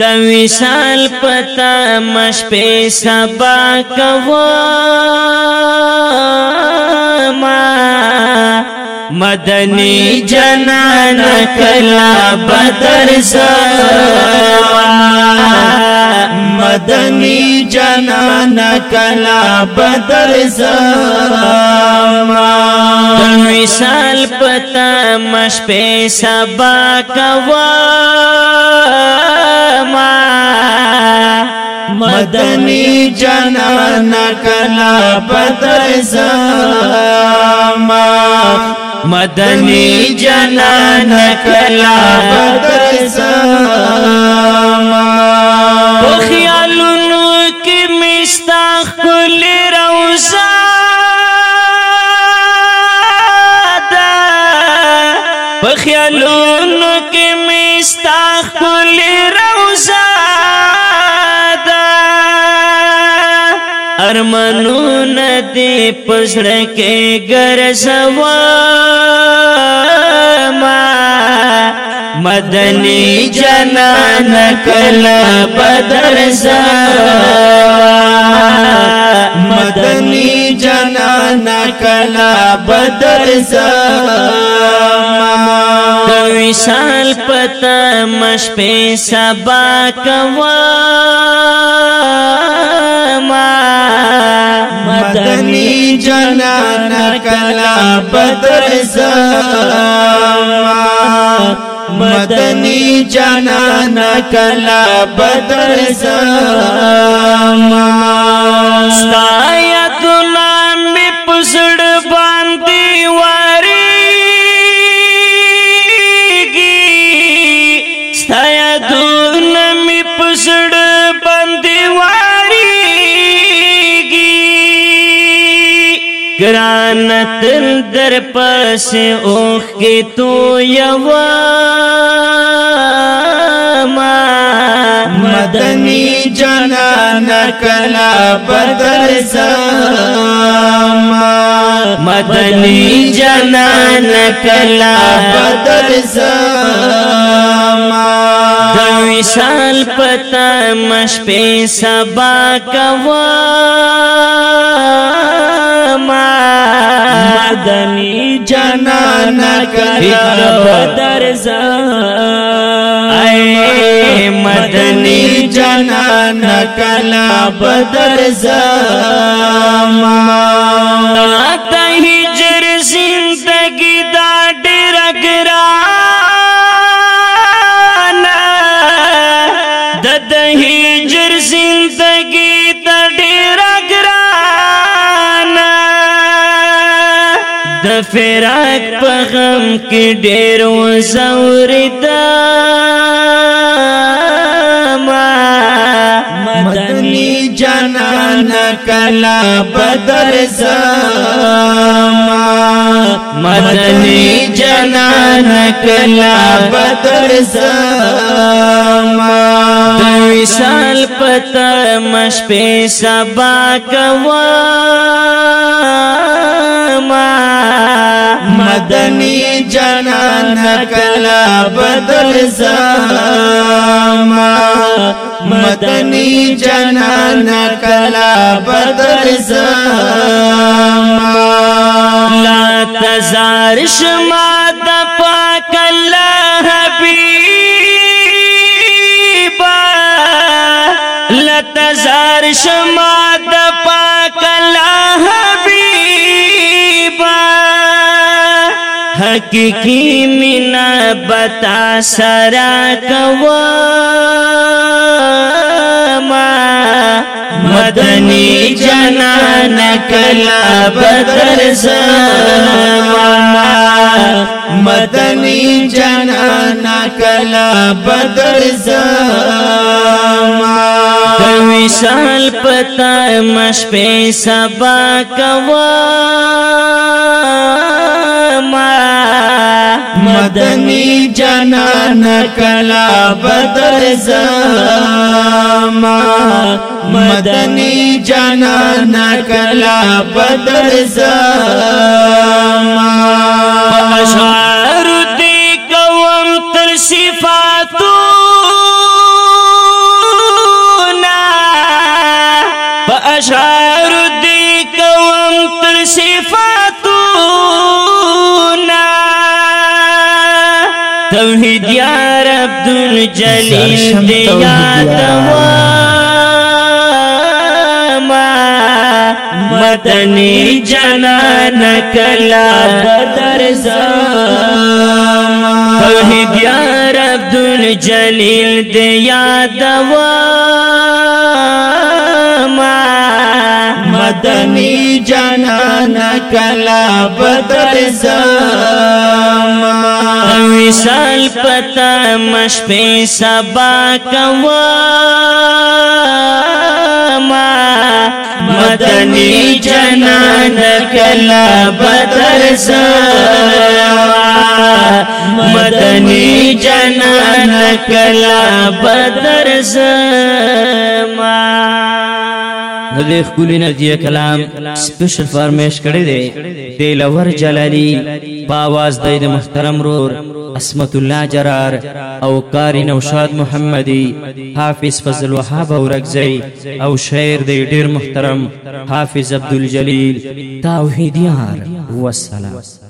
د وشال پتا مش په سبا کوا ما مدني جنان کلا بدر زوا مدني جنان کلا بدر زوا د وشال پتا مش په سبا کوا مدنی جنان کلا پتر زمان مدنی جنان کلا بدر ساما په خیالونو کې مشتا خپل روزا دا په خیالونو کې مشتا خپل روزا ارمانونه دې پزړه کې ګرځوا ما مدني جنان کلا بدر مدني جنان کلا بدر وشال پتا مش په سبا کوا ما مدنی جنان کلا بدر زمان مدنی جنان کلا بدر زمان ګران تل در پس اوخ کې تو یوا ما مدني جنان کلا بدر زما مدني جنان کلا بدر زما دویشال پتا مش په سبا کوا دنی جانا کر بدر اے مدنی جانا کلا بدر زما تہجر زندگی دا ڈر گران د تہجر زندگی دا ڈر د فراق په غم کې ډېر وزورتا ما مدني جنان کلا بدر زما مدني جنان کلا بدر زما دویسال پتا مش په سبا کوا مدنی جنان کلا بدل زاما مدنی جنان کلا بدل زاما لا تزار شما د پاک الله حبیبا لا تزار شما د پاک الله حقیقی من بتا سرا کوا مدنی جنان کلا بدر زمان مدنی جنان کلا بدر زمان دوی سال پتا مشپی سبا کوا مدنی جنان کلا بدر زما مدنی جنان کلا بدر زما اشعار دی کوم تر صفاتو رب یار عبدالجلیل دی ما مدنی جنان کلا بدر زاما رب یار عبدالجلیل دی یادواما مدنی جنان کلا بدر زاما وصال پتا مش په سبا کوا ما مدني جنان کلا بدر زوا مدني جنان کلا بدر زما د دې خولي نزدې کلام سپیشل فرمیش کړی دی د لور جلالی باواز د محترم رور اسمت الله جرار او قاری نوشاد محمدی حافظ فضل وهاب اورګزی او شاعر دی ډیر محترم حافظ عبد الجلیل توحیدیار والسلام